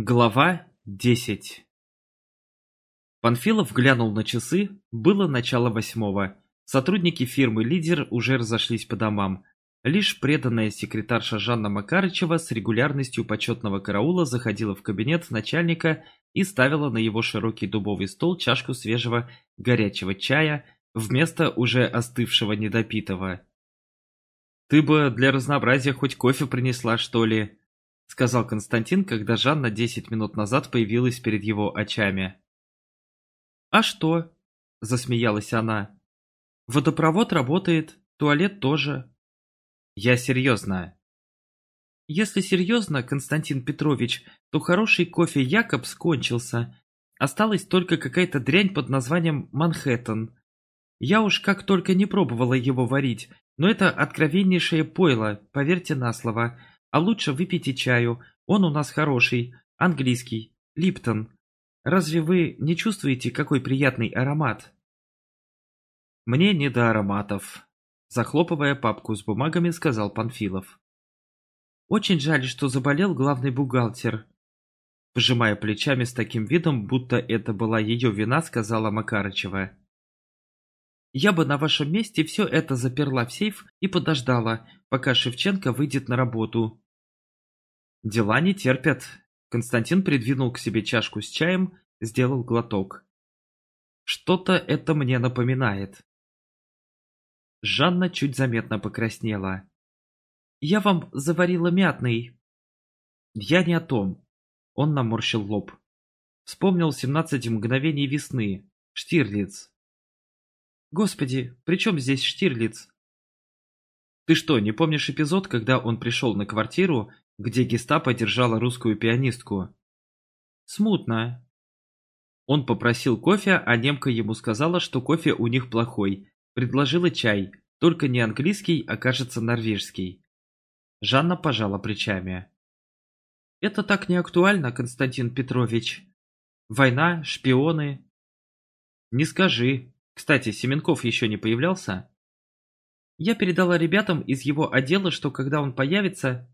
Глава 10 Панфилов глянул на часы, было начало восьмого. Сотрудники фирмы «Лидер» уже разошлись по домам. Лишь преданная секретарша Жанна Макарычева с регулярностью почетного караула заходила в кабинет начальника и ставила на его широкий дубовый стол чашку свежего горячего чая вместо уже остывшего недопитого. «Ты бы для разнообразия хоть кофе принесла, что ли?» — сказал Константин, когда Жанна десять минут назад появилась перед его очами. «А что?» — засмеялась она. «Водопровод работает, туалет тоже». «Я серьезно». «Если серьезно, Константин Петрович, то хороший кофе Якобс кончился. Осталась только какая-то дрянь под названием Манхэттен. Я уж как только не пробовала его варить, но это откровеннейшее пойло, поверьте на слово. А лучше выпейте чаю, он у нас хороший, английский, Липтон. Разве вы не чувствуете, какой приятный аромат? Мне не до ароматов, захлопывая папку с бумагами, сказал Панфилов. Очень жаль, что заболел главный бухгалтер. Пожимая плечами с таким видом, будто это была ее вина, сказала Макарычева. Я бы на вашем месте все это заперла в сейф и подождала, пока Шевченко выйдет на работу. Дела не терпят. Константин придвинул к себе чашку с чаем, сделал глоток. Что-то это мне напоминает. Жанна чуть заметно покраснела. «Я вам заварила мятный». «Я не о том». Он наморщил лоб. Вспомнил семнадцать мгновений весны. Штирлиц. Господи, при чем здесь Штирлиц? Ты что, не помнишь эпизод, когда он пришел на квартиру, где гестапо держала русскую пианистку? Смутно. Он попросил кофе, а немка ему сказала, что кофе у них плохой. Предложила чай, только не английский, а кажется норвежский. Жанна пожала плечами. Это так не актуально, Константин Петрович. Война, шпионы. Не скажи, кстати, Семенков еще не появлялся? Я передала ребятам из его отдела, что когда он появится...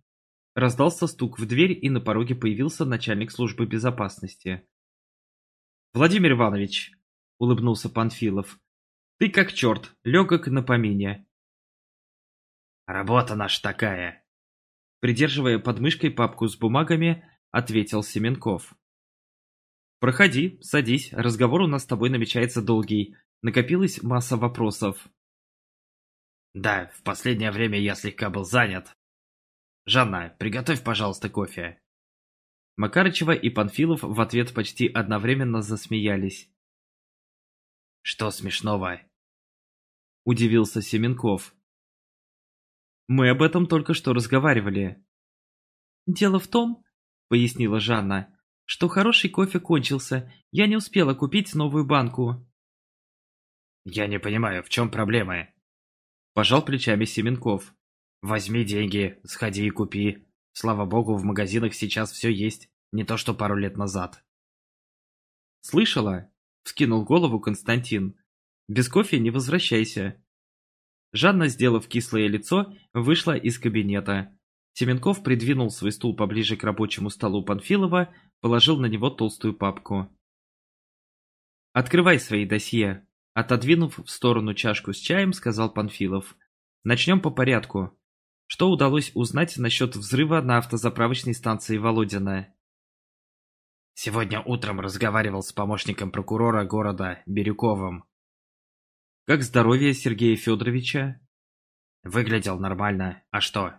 Раздался стук в дверь, и на пороге появился начальник службы безопасности. «Владимир Иванович», — улыбнулся Панфилов, — «ты как черт, легок на помине». «Работа наша такая», — придерживая под мышкой папку с бумагами, ответил Семенков. «Проходи, садись, разговор у нас с тобой намечается долгий. Накопилась масса вопросов. Да, в последнее время я слегка был занят. Жанна, приготовь, пожалуйста, кофе. Макарычева и Панфилов в ответ почти одновременно засмеялись. Что смешного? Удивился Семенков. Мы об этом только что разговаривали. Дело в том, пояснила Жанна, что хороший кофе кончился, я не успела купить новую банку. «Я не понимаю, в чем проблема?» Пожал плечами Семенков. «Возьми деньги, сходи и купи. Слава богу, в магазинах сейчас все есть, не то что пару лет назад». «Слышала?» — вскинул голову Константин. «Без кофе не возвращайся». Жанна, сделав кислое лицо, вышла из кабинета. Семенков придвинул свой стул поближе к рабочему столу Панфилова, положил на него толстую папку. «Открывай свои досье», Отодвинув в сторону чашку с чаем, сказал Панфилов. Начнем по порядку. Что удалось узнать насчет взрыва на автозаправочной станции Володина? Сегодня утром разговаривал с помощником прокурора города Бирюковым. Как здоровье Сергея Федоровича? Выглядел нормально. А что?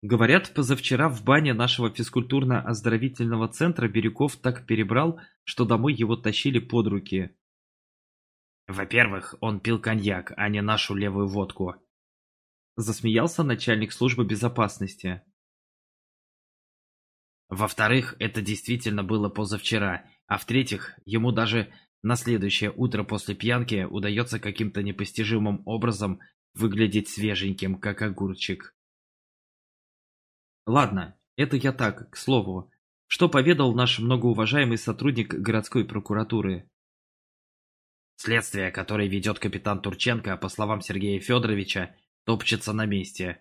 Говорят, позавчера в бане нашего физкультурно-оздоровительного центра Бирюков так перебрал, что домой его тащили под руки. Во-первых, он пил коньяк, а не нашу левую водку. Засмеялся начальник службы безопасности. Во-вторых, это действительно было позавчера, а в-третьих, ему даже на следующее утро после пьянки удается каким-то непостижимым образом выглядеть свеженьким, как огурчик. Ладно, это я так, к слову. Что поведал наш многоуважаемый сотрудник городской прокуратуры? Следствие, которое ведет капитан Турченко, по словам Сергея Федоровича, топчется на месте.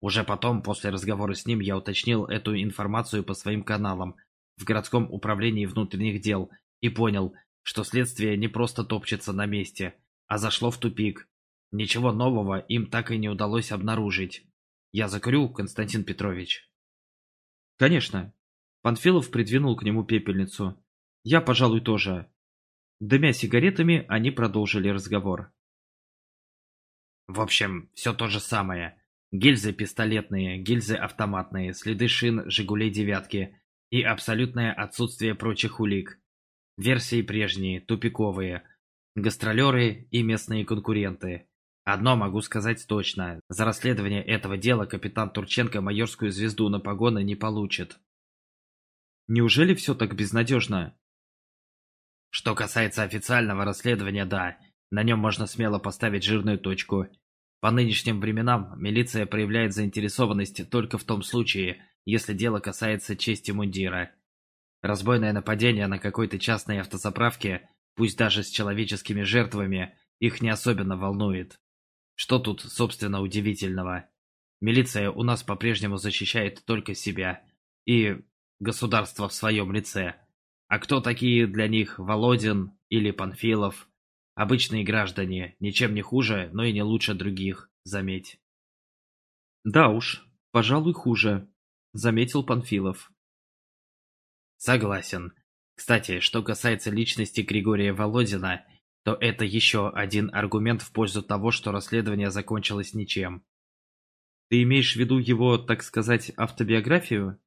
Уже потом, после разговора с ним, я уточнил эту информацию по своим каналам. в городском управлении внутренних дел и понял, что следствие не просто топчется на месте, а зашло в тупик. Ничего нового им так и не удалось обнаружить. Я закурю, Константин Петрович. Конечно. Панфилов придвинул к нему пепельницу. Я, пожалуй, тоже. Дымя сигаретами, они продолжили разговор. В общем, все то же самое. Гильзы пистолетные, гильзы автоматные, следы шин «Жигулей девятки» и абсолютное отсутствие прочих улик. Версии прежние, тупиковые. Гастролеры и местные конкуренты. Одно могу сказать точно. За расследование этого дела капитан Турченко майорскую звезду на погоны не получит. Неужели все так безнадежно? Что касается официального расследования, да. На нем можно смело поставить жирную точку. По нынешним временам милиция проявляет заинтересованность только в том случае, если дело касается чести мундира. Разбойное нападение на какой-то частной автозаправке, пусть даже с человеческими жертвами, их не особенно волнует. Что тут, собственно, удивительного? Милиция у нас по-прежнему защищает только себя и государство в своем лице. А кто такие для них Володин или Панфилов? Обычные граждане, ничем не хуже, но и не лучше других, заметь. Да уж, пожалуй, хуже, заметил Панфилов. Согласен. Кстати, что касается личности Григория Володина, то это еще один аргумент в пользу того, что расследование закончилось ничем. Ты имеешь в виду его, так сказать, автобиографию?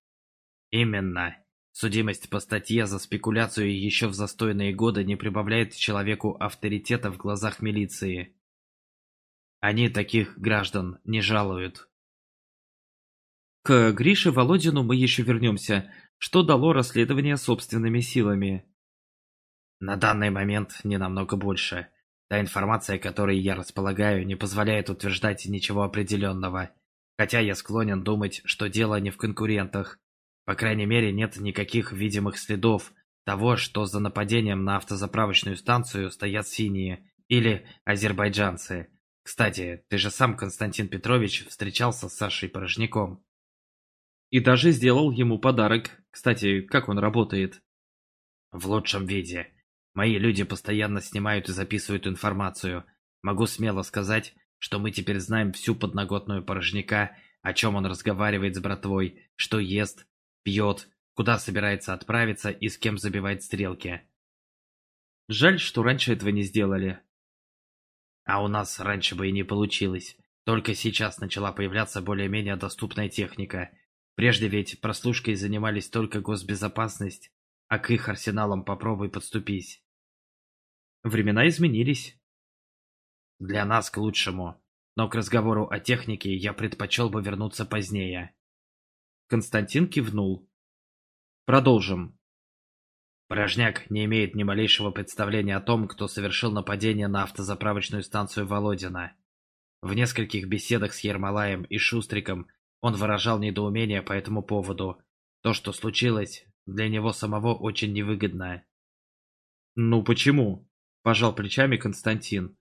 Именно. Судимость по статье за спекуляцию еще в застойные годы не прибавляет человеку авторитета в глазах милиции. Они таких граждан не жалуют. К Грише Володину мы еще вернемся. Что дало расследование собственными силами? На данный момент не намного больше. Та информация, которой я располагаю, не позволяет утверждать ничего определенного. Хотя я склонен думать, что дело не в конкурентах, по крайней мере, нет никаких видимых следов того, что за нападением на автозаправочную станцию стоят синие или азербайджанцы. Кстати, ты же сам, Константин Петрович, встречался с Сашей Порожняком. И даже сделал ему подарок. Кстати, как он работает? В лучшем виде. Мои люди постоянно снимают и записывают информацию. Могу смело сказать, что мы теперь знаем всю подноготную Порожняка, о чем он разговаривает с братвой, что ест, пьет, куда собирается отправиться и с кем забивает стрелки. Жаль, что раньше этого не сделали. А у нас раньше бы и не получилось. Только сейчас начала появляться более-менее доступная техника. Прежде ведь прослушкой занимались только госбезопасность, а к их арсеналам попробуй подступись. Времена изменились. Для нас к лучшему. Но к разговору о технике я предпочел бы вернуться позднее. Константин кивнул. Продолжим. Порожняк не имеет ни малейшего представления о том, кто совершил нападение на автозаправочную станцию Володина. В нескольких беседах с Ермолаем и Шустриком он выражал недоумение по этому поводу. То, что случилось, для него самого очень невыгодно. «Ну почему?» – пожал плечами Константин.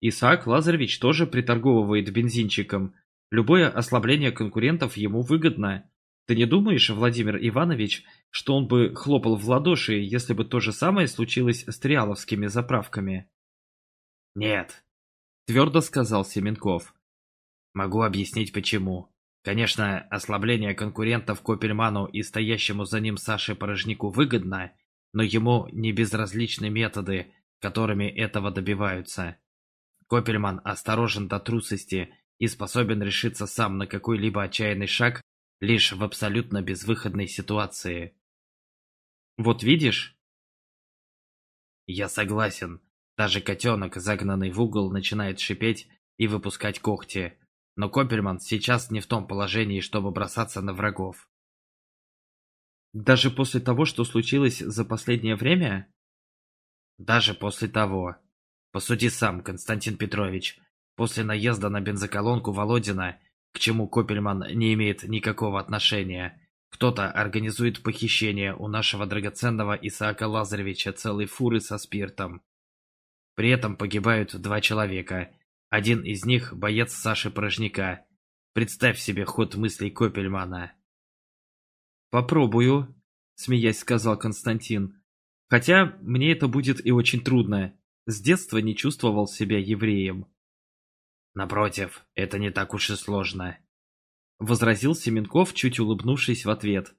«Исаак Лазаревич тоже приторговывает бензинчиком. Любое ослабление конкурентов ему выгодно. Ты не думаешь, Владимир Иванович, что он бы хлопал в ладоши, если бы то же самое случилось с триаловскими заправками? Нет, твердо сказал Семенков. Могу объяснить почему. Конечно, ослабление конкурентов Копельману и стоящему за ним Саше Порожнику выгодно, но ему не безразличны методы, которыми этого добиваются. Копельман осторожен до трусости и способен решиться сам на какой-либо отчаянный шаг лишь в абсолютно безвыходной ситуации. Вот видишь? Я согласен. Даже котенок, загнанный в угол, начинает шипеть и выпускать когти. Но Копельман сейчас не в том положении, чтобы бросаться на врагов. Даже после того, что случилось за последнее время? Даже после того. Посуди сам, Константин Петрович. После наезда на бензоколонку Володина к чему Копельман не имеет никакого отношения. Кто-то организует похищение у нашего драгоценного Исаака Лазаревича целой фуры со спиртом. При этом погибают два человека. Один из них – боец Саши Порожняка. Представь себе ход мыслей Копельмана. «Попробую», смеясь сказал Константин. Хотя мне это будет и очень трудно. С детства не чувствовал себя евреем. Напротив, это не так уж и сложно. Возразил Семенков, чуть улыбнувшись в ответ.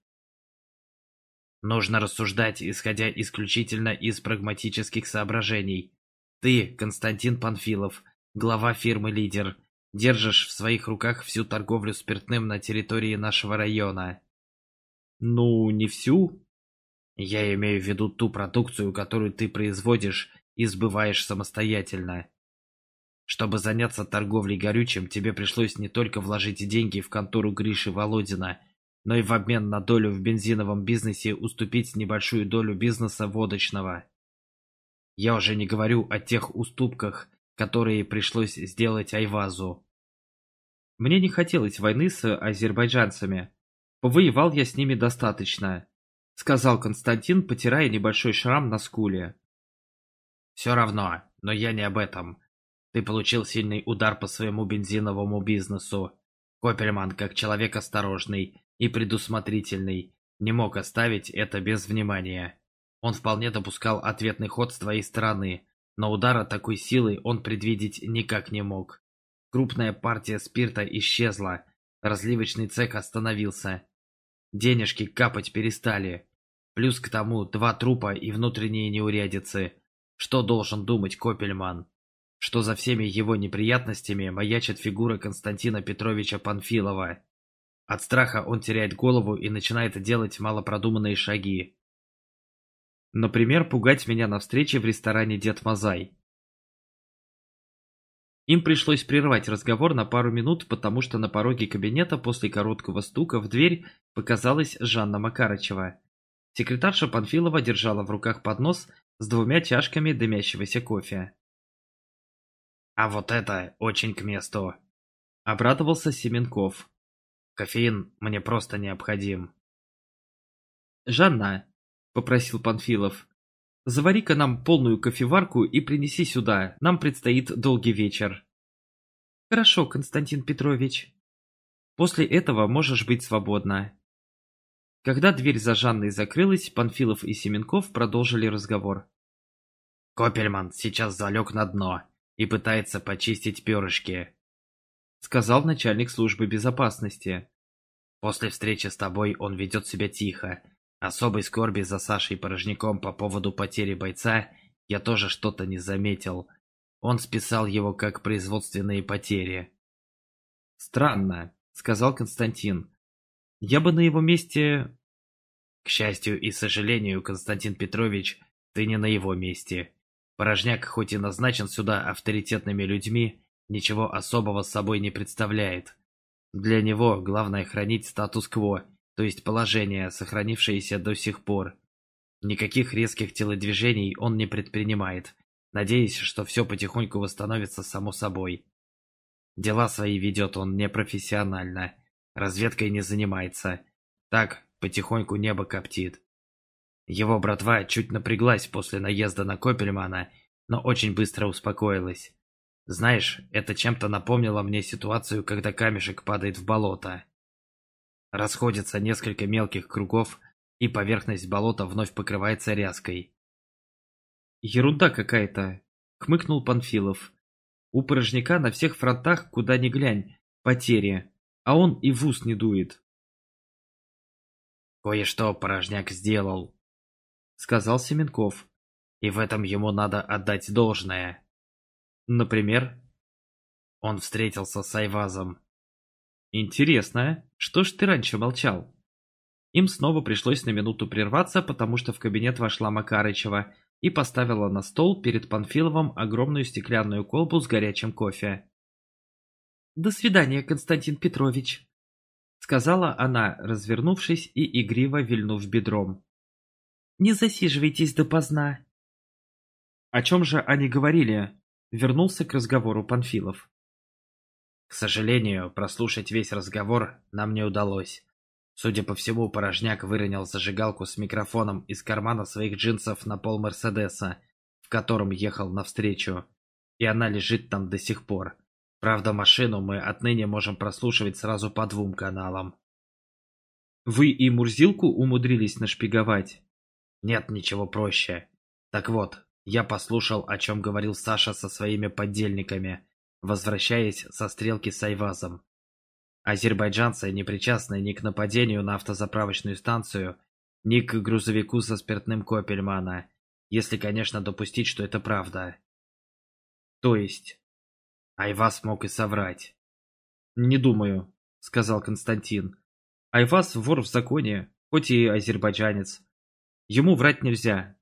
Нужно рассуждать, исходя исключительно из прагматических соображений. Ты, Константин Панфилов, глава фирмы «Лидер», держишь в своих руках всю торговлю спиртным на территории нашего района. Ну, не всю. Я имею в виду ту продукцию, которую ты производишь и сбываешь самостоятельно. Чтобы заняться торговлей горючим, тебе пришлось не только вложить деньги в контору Гриши Володина, но и в обмен на долю в бензиновом бизнесе уступить небольшую долю бизнеса водочного. Я уже не говорю о тех уступках, которые пришлось сделать Айвазу. Мне не хотелось войны с азербайджанцами. Повоевал я с ними достаточно, сказал Константин, потирая небольшой шрам на скуле. Все равно, но я не об этом. Ты получил сильный удар по своему бензиновому бизнесу. Копельман, как человек осторожный и предусмотрительный, не мог оставить это без внимания. Он вполне допускал ответный ход с твоей стороны, но удара такой силы он предвидеть никак не мог. Крупная партия спирта исчезла, разливочный цех остановился. Денежки капать перестали. Плюс к тому два трупа и внутренние неурядицы. Что должен думать Копельман? Что за всеми его неприятностями маячит фигура Константина Петровича Панфилова. От страха он теряет голову и начинает делать малопродуманные шаги. Например, пугать меня на встрече в ресторане Дед Мазай. Им пришлось прервать разговор на пару минут, потому что на пороге кабинета после короткого стука в дверь показалась Жанна Макарычева. Секретарша Панфилова держала в руках поднос с двумя чашками дымящегося кофе. «А вот это очень к месту!» — обрадовался Семенков. «Кофеин мне просто необходим». «Жанна, — попросил Панфилов. «Завари-ка нам полную кофеварку и принеси сюда, нам предстоит долгий вечер». «Хорошо, Константин Петрович. После этого можешь быть свободна». Когда дверь за Жанной закрылась, Панфилов и Семенков продолжили разговор. «Копельман сейчас залег на дно и пытается почистить перышки», — сказал начальник службы безопасности. «После встречи с тобой он ведет себя тихо, Особой скорби за Сашей Порожняком по поводу потери бойца я тоже что-то не заметил. Он списал его как производственные потери. «Странно», — сказал Константин. «Я бы на его месте...» «К счастью и сожалению, Константин Петрович, ты не на его месте. Порожняк, хоть и назначен сюда авторитетными людьми, ничего особого с собой не представляет. Для него главное хранить статус-кво то есть положение, сохранившееся до сих пор. Никаких резких телодвижений он не предпринимает, надеясь, что все потихоньку восстановится само собой. Дела свои ведет он непрофессионально, разведкой не занимается. Так, потихоньку небо коптит. Его братва чуть напряглась после наезда на Копельмана, но очень быстро успокоилась. Знаешь, это чем-то напомнило мне ситуацию, когда камешек падает в болото. Расходятся несколько мелких кругов, и поверхность болота вновь покрывается ряской. «Ерунда какая-то», — хмыкнул Панфилов. «У порожняка на всех фронтах, куда ни глянь, потери, а он и в ус не дует». «Кое-что порожняк сделал», — сказал Семенков. «И в этом ему надо отдать должное». «Например?» Он встретился с Айвазом. Интересно, что ж ты раньше молчал? Им снова пришлось на минуту прерваться, потому что в кабинет вошла Макарычева и поставила на стол перед Панфиловым огромную стеклянную колбу с горячим кофе. «До свидания, Константин Петрович», — сказала она, развернувшись и игриво вильнув бедром. «Не засиживайтесь допоздна». «О чем же они говорили?» — вернулся к разговору Панфилов. К сожалению, прослушать весь разговор нам не удалось. Судя по всему, Порожняк выронил зажигалку с микрофоном из кармана своих джинсов на пол Мерседеса, в котором ехал навстречу. И она лежит там до сих пор. Правда, машину мы отныне можем прослушивать сразу по двум каналам. Вы и Мурзилку умудрились нашпиговать? Нет ничего проще. Так вот, я послушал, о чем говорил Саша со своими поддельниками, возвращаясь со стрелки с Айвазом. Азербайджанцы не причастны ни к нападению на автозаправочную станцию, ни к грузовику со спиртным Копельмана, если, конечно, допустить, что это правда. То есть? Айваз мог и соврать. Не думаю, сказал Константин. Айваз вор в законе, хоть и азербайджанец. Ему врать нельзя.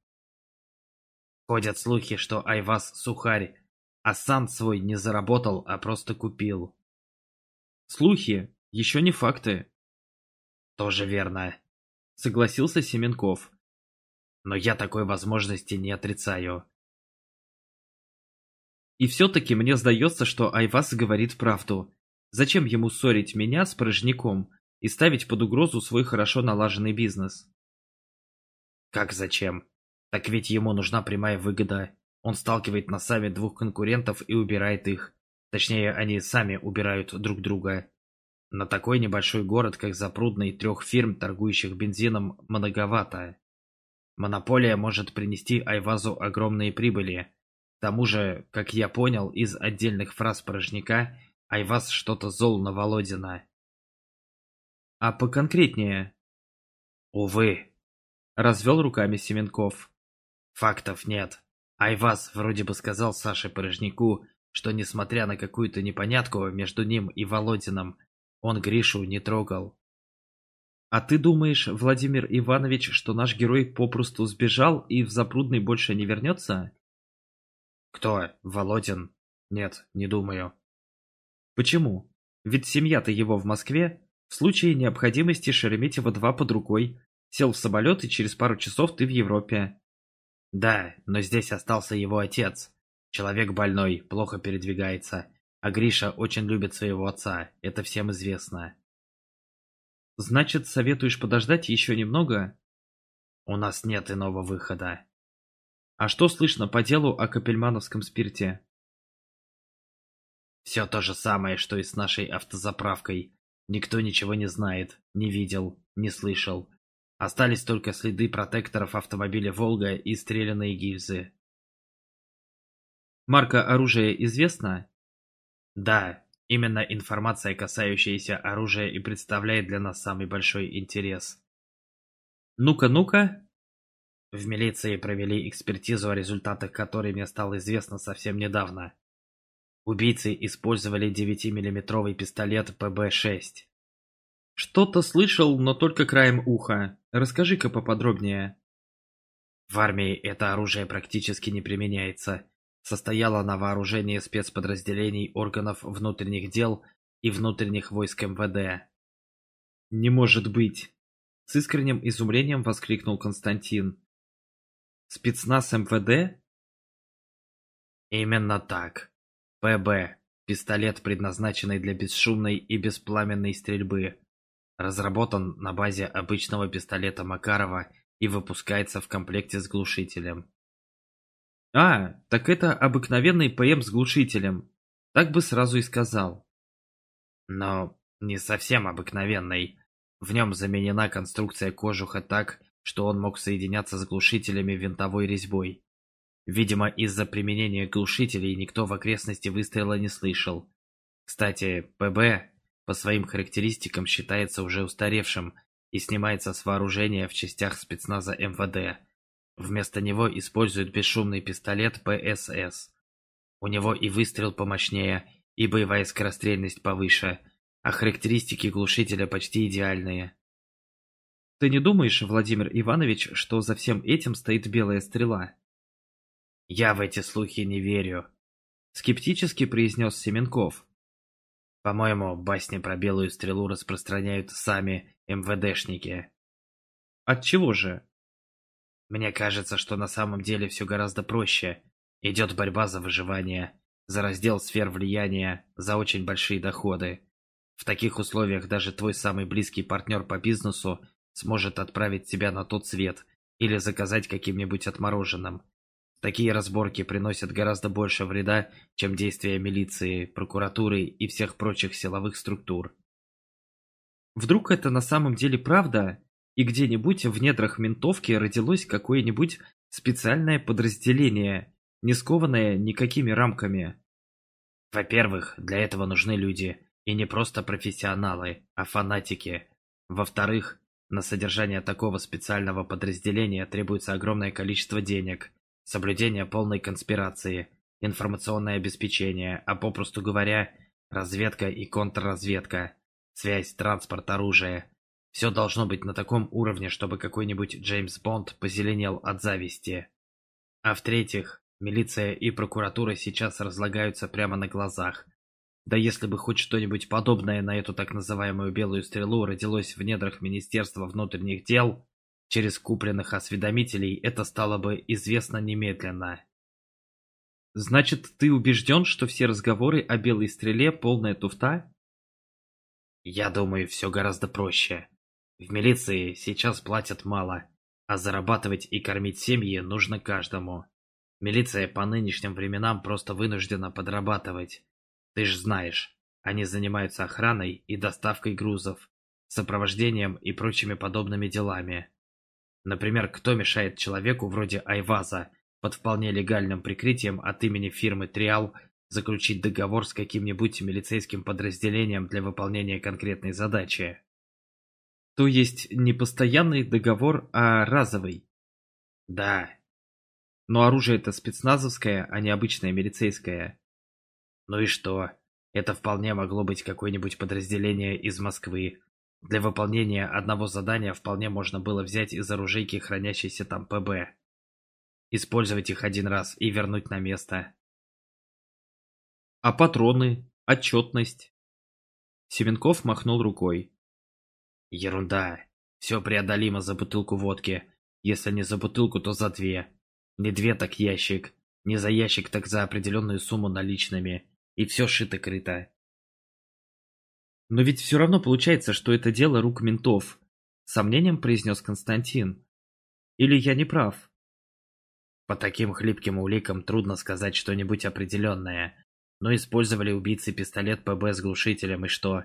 Ходят слухи, что Айваз сухарь, а сам свой не заработал, а просто купил. Слухи, еще не факты. Тоже верно, согласился Семенков. Но я такой возможности не отрицаю. И все-таки мне сдается, что Айвас говорит правду. Зачем ему ссорить меня с порожняком и ставить под угрозу свой хорошо налаженный бизнес? Как зачем? Так ведь ему нужна прямая выгода. Он сталкивает на сами двух конкурентов и убирает их. Точнее, они сами убирают друг друга. На такой небольшой город, как Запрудный, трех фирм, торгующих бензином, многовато. Монополия может принести Айвазу огромные прибыли. К тому же, как я понял из отдельных фраз порожняка, Айваз что-то зол на Володина. А поконкретнее? Увы. Развел руками Семенков. Фактов нет. Айваз вроде бы сказал Саше Порожняку, что несмотря на какую-то непонятку между ним и Володином, он Гришу не трогал. А ты думаешь, Владимир Иванович, что наш герой попросту сбежал и в Запрудный больше не вернется? Кто? Володин? Нет, не думаю. Почему? Ведь семья-то его в Москве. В случае необходимости Шереметьево-2 под рукой. Сел в самолет и через пару часов ты в Европе. Да, но здесь остался его отец. Человек больной, плохо передвигается. А Гриша очень любит своего отца, это всем известно. Значит, советуешь подождать еще немного? У нас нет иного выхода. А что слышно по делу о капельмановском спирте? Все то же самое, что и с нашей автозаправкой. Никто ничего не знает, не видел, не слышал. Остались только следы протекторов автомобиля «Волга» и стрелянные гильзы. Марка оружия известна? Да, именно информация, касающаяся оружия, и представляет для нас самый большой интерес. Ну-ка, ну-ка. В милиции провели экспертизу, о результатах которой мне стало известно совсем недавно. Убийцы использовали 9-миллиметровый пистолет ПБ-6. Что-то слышал, но только краем уха. Расскажи-ка поподробнее. В армии это оружие практически не применяется состояла на вооружении спецподразделений органов внутренних дел и внутренних войск МВД. «Не может быть!» — с искренним изумлением воскликнул Константин. «Спецназ МВД?» «Именно так. ПБ. Пистолет, предназначенный для бесшумной и беспламенной стрельбы. Разработан на базе обычного пистолета Макарова и выпускается в комплекте с глушителем. А, так это обыкновенный ПМ с глушителем. Так бы сразу и сказал. Но не совсем обыкновенный. В нем заменена конструкция кожуха так, что он мог соединяться с глушителями винтовой резьбой. Видимо, из-за применения глушителей никто в окрестности выстрела не слышал. Кстати, ПБ по своим характеристикам считается уже устаревшим и снимается с вооружения в частях спецназа МВД. Вместо него используют бесшумный пистолет ПСС. У него и выстрел помощнее, и боевая скорострельность повыше, а характеристики глушителя почти идеальные. Ты не думаешь, Владимир Иванович, что за всем этим стоит белая стрела? Я в эти слухи не верю, скептически произнес Семенков. По-моему, басни про белую стрелу распространяют сами МВДшники. От чего же? Мне кажется, что на самом деле все гораздо проще. Идет борьба за выживание, за раздел сфер влияния, за очень большие доходы. В таких условиях даже твой самый близкий партнер по бизнесу сможет отправить тебя на тот свет или заказать каким-нибудь отмороженным. Такие разборки приносят гораздо больше вреда, чем действия милиции, прокуратуры и всех прочих силовых структур. Вдруг это на самом деле правда, и где-нибудь в недрах ментовки родилось какое-нибудь специальное подразделение, не скованное никакими рамками. Во-первых, для этого нужны люди, и не просто профессионалы, а фанатики. Во-вторых, на содержание такого специального подразделения требуется огромное количество денег, соблюдение полной конспирации, информационное обеспечение, а попросту говоря, разведка и контрразведка, связь, транспорт, оружие. Все должно быть на таком уровне, чтобы какой-нибудь Джеймс Бонд позеленел от зависти. А в-третьих, милиция и прокуратура сейчас разлагаются прямо на глазах. Да если бы хоть что-нибудь подобное на эту так называемую белую стрелу родилось в недрах Министерства внутренних дел, через купленных осведомителей это стало бы известно немедленно. Значит, ты убежден, что все разговоры о белой стреле полная туфта? Я думаю, все гораздо проще. В милиции сейчас платят мало, а зарабатывать и кормить семьи нужно каждому. Милиция по нынешним временам просто вынуждена подрабатывать. Ты ж знаешь, они занимаются охраной и доставкой грузов, сопровождением и прочими подобными делами. Например, кто мешает человеку вроде Айваза под вполне легальным прикрытием от имени фирмы Триал заключить договор с каким-нибудь милицейским подразделением для выполнения конкретной задачи? То есть не постоянный договор, а разовый? Да. Но оружие это спецназовское, а не обычное милицейское. Ну и что? Это вполне могло быть какое-нибудь подразделение из Москвы. Для выполнения одного задания вполне можно было взять из оружейки, хранящейся там ПБ. Использовать их один раз и вернуть на место. А патроны? Отчетность? Семенков махнул рукой. Ерунда. Все преодолимо за бутылку водки. Если не за бутылку, то за две. Не две, так ящик. Не за ящик, так за определенную сумму наличными и все шито-крыто. Но ведь все равно получается, что это дело рук ментов, сомнением произнес Константин. Или я не прав? По таким хлипким уликам трудно сказать что-нибудь определенное. Но использовали убийцы пистолет ПБ с глушителем, и что?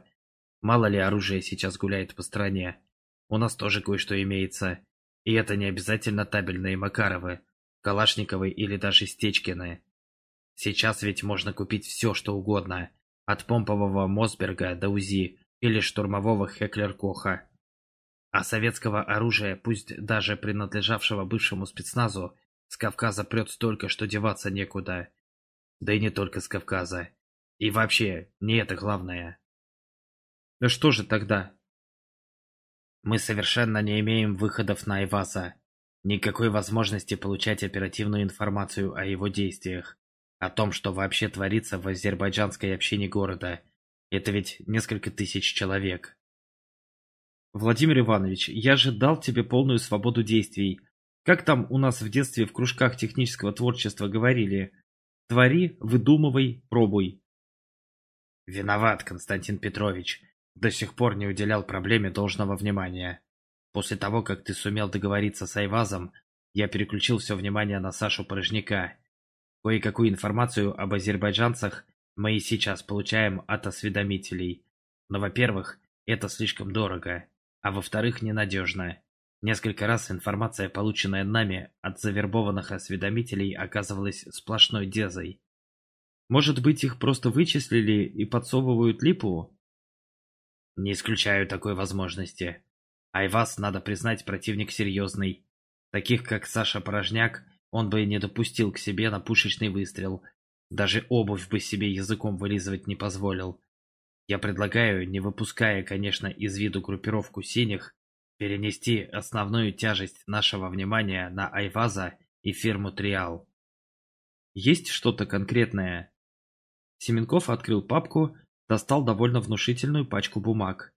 Мало ли оружие сейчас гуляет по стране. У нас тоже кое-что имеется. И это не обязательно табельные Макаровы, Калашниковы или даже Стечкины. Сейчас ведь можно купить все, что угодно, от помпового Мосберга до УЗИ или штурмового Хеклер-Коха. А советского оружия, пусть даже принадлежавшего бывшему спецназу, с Кавказа прет столько, что деваться некуда. Да и не только с Кавказа. И вообще, не это главное. Да что же тогда? Мы совершенно не имеем выходов на Айваза. Никакой возможности получать оперативную информацию о его действиях. О том, что вообще творится в азербайджанской общине города. Это ведь несколько тысяч человек. Владимир Иванович, я же дал тебе полную свободу действий. Как там у нас в детстве в кружках технического творчества говорили? Твори, выдумывай, пробуй. Виноват, Константин Петрович. До сих пор не уделял проблеме должного внимания. После того, как ты сумел договориться с Айвазом, я переключил все внимание на Сашу Порожняка. Кое-какую информацию об азербайджанцах мы и сейчас получаем от осведомителей. Но, во-первых, это слишком дорого, а во-вторых, ненадежно. Несколько раз информация, полученная нами от завербованных осведомителей, оказывалась сплошной дезой. Может быть, их просто вычислили и подсовывают липу? Не исключаю такой возможности. Айвас, надо признать, противник серьезный. Таких, как Саша Порожняк, он бы не допустил к себе на пушечный выстрел. Даже обувь бы себе языком вылизывать не позволил. Я предлагаю, не выпуская, конечно, из виду группировку синих, перенести основную тяжесть нашего внимания на Айваза и фирму Триал. Есть что-то конкретное? Семенков открыл папку, достал довольно внушительную пачку бумаг.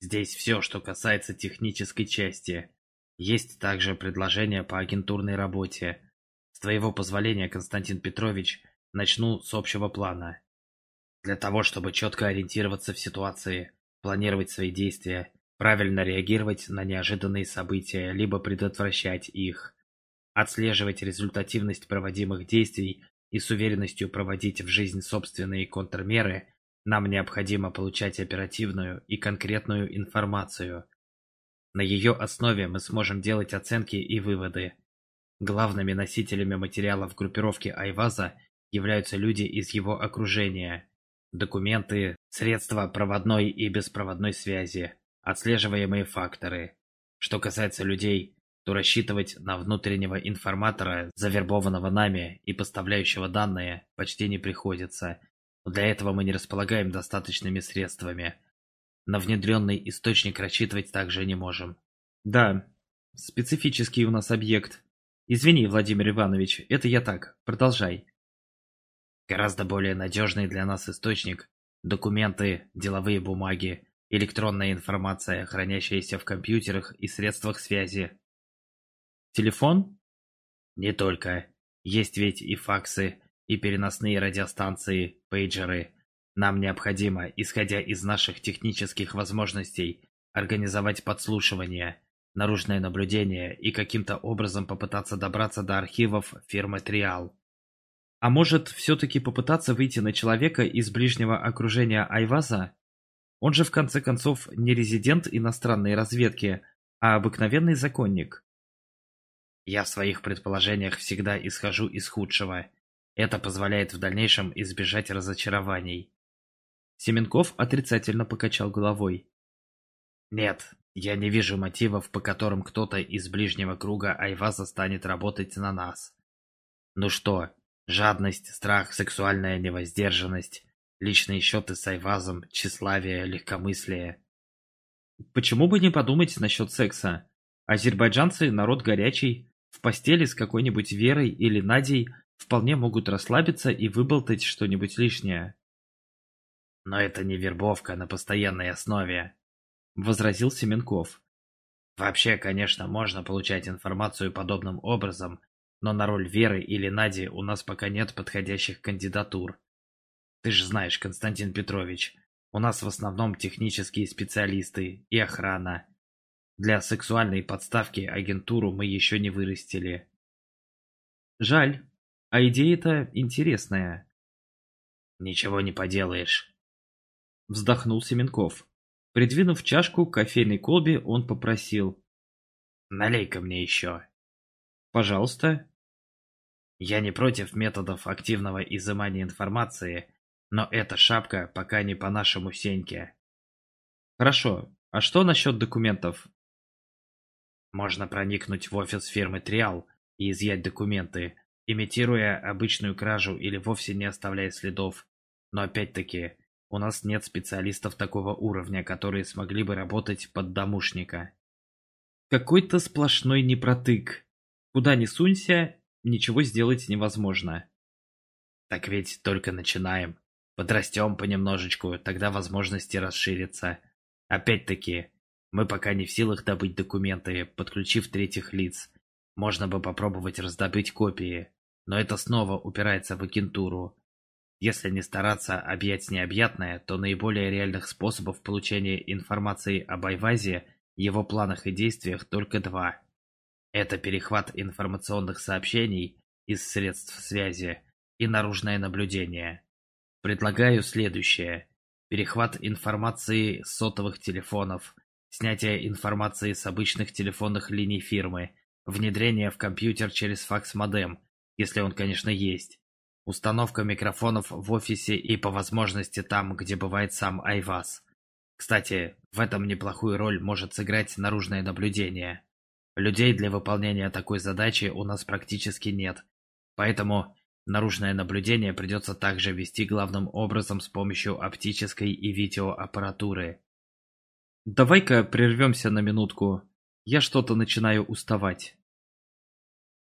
Здесь все, что касается технической части. Есть также предложение по агентурной работе. С твоего позволения, Константин Петрович, начну с общего плана. Для того, чтобы четко ориентироваться в ситуации, планировать свои действия, правильно реагировать на неожиданные события, либо предотвращать их, отслеживать результативность проводимых действий и с уверенностью проводить в жизнь собственные контрмеры, Нам необходимо получать оперативную и конкретную информацию. На ее основе мы сможем делать оценки и выводы. Главными носителями материалов группировки Айваза являются люди из его окружения. Документы, средства проводной и беспроводной связи, отслеживаемые факторы. Что касается людей, то рассчитывать на внутреннего информатора, завербованного нами и поставляющего данные, почти не приходится. Для этого мы не располагаем достаточными средствами. На внедренный источник рассчитывать также не можем. Да, специфический у нас объект. Извини, Владимир Иванович, это я так. Продолжай. Гораздо более надежный для нас источник – документы, деловые бумаги, электронная информация, хранящаяся в компьютерах и средствах связи. Телефон? Не только. Есть ведь и факсы, и переносные радиостанции, пейджеры. Нам необходимо, исходя из наших технических возможностей, организовать подслушивание, наружное наблюдение и каким-то образом попытаться добраться до архивов фирмы Триал. А может, все-таки попытаться выйти на человека из ближнего окружения Айваза? Он же в конце концов не резидент иностранной разведки, а обыкновенный законник. Я в своих предположениях всегда исхожу из худшего. Это позволяет в дальнейшем избежать разочарований. Семенков отрицательно покачал головой. Нет, я не вижу мотивов, по которым кто-то из ближнего круга Айваза станет работать на нас. Ну что, Жадность, страх, сексуальная невоздержанность, личные счеты с Айвазом, тщеславие, легкомыслие. Почему бы не подумать насчет секса? Азербайджанцы – народ горячий. В постели с какой-нибудь Верой или Надей вполне могут расслабиться и выболтать что-нибудь лишнее. Но это не вербовка на постоянной основе, – возразил Семенков. Вообще, конечно, можно получать информацию подобным образом, но на роль Веры или Нади у нас пока нет подходящих кандидатур. Ты же знаешь, Константин Петрович, у нас в основном технические специалисты и охрана. Для сексуальной подставки агентуру мы еще не вырастили. Жаль, а идея-то интересная. Ничего не поделаешь. Вздохнул Семенков. Придвинув чашку к кофейной колбе, он попросил. Налей-ка мне еще. Пожалуйста. Я не против методов активного изымания информации, но эта шапка пока не по нашему Сеньке. Хорошо. А что насчет документов? Можно проникнуть в офис фирмы Триал и изъять документы, имитируя обычную кражу или вовсе не оставляя следов. Но опять-таки, у нас нет специалистов такого уровня, которые смогли бы работать под домушника. Какой-то сплошной непротык. Куда ни сунься, ничего сделать невозможно. Так ведь только начинаем. Подрастем понемножечку, тогда возможности расширятся. Опять-таки, мы пока не в силах добыть документы, подключив третьих лиц. Можно бы попробовать раздобыть копии, но это снова упирается в агентуру. Если не стараться объять необъятное, то наиболее реальных способов получения информации об Айвазе, его планах и действиях только два. Это перехват информационных сообщений из средств связи и наружное наблюдение. Предлагаю следующее. Перехват информации с сотовых телефонов, снятие информации с обычных телефонных линий фирмы, внедрение в компьютер через факс-модем, если он, конечно, есть, установка микрофонов в офисе и по возможности там, где бывает сам Айваз. Кстати, в этом неплохую роль может сыграть наружное наблюдение. Людей для выполнения такой задачи у нас практически нет, поэтому наружное наблюдение придется также вести главным образом с помощью оптической и видеоаппаратуры. Давай-ка прервемся на минутку. Я что-то начинаю уставать.